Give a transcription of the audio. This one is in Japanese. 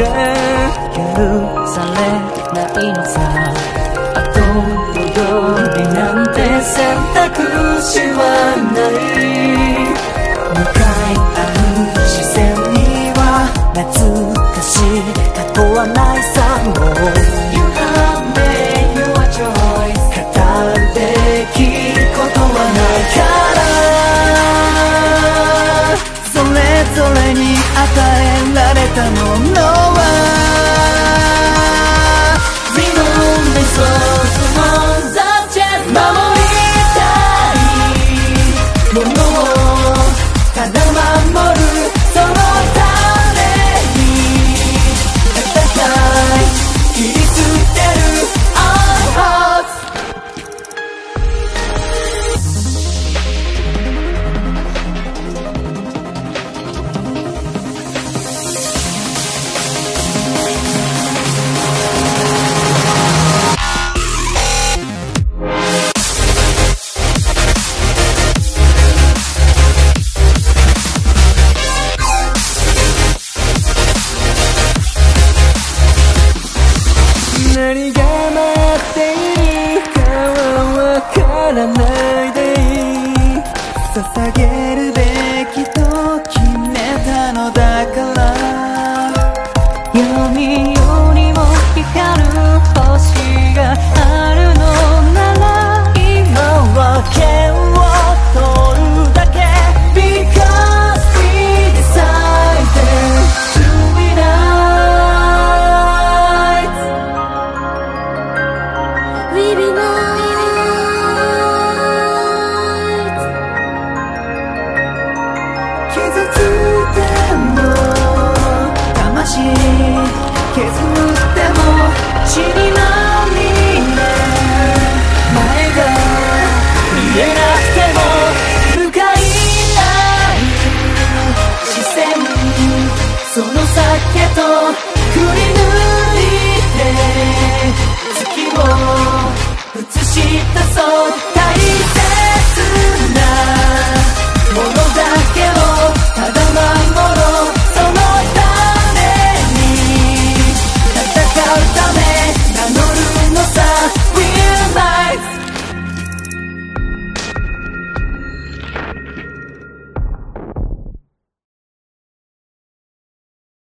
け許されないのさ。あとのよなんて選択肢はない。向かい合う視線には懐かしい。過去はないさ。たものはらないでいい。捧げるべきと決めたのだから。闇よりも光る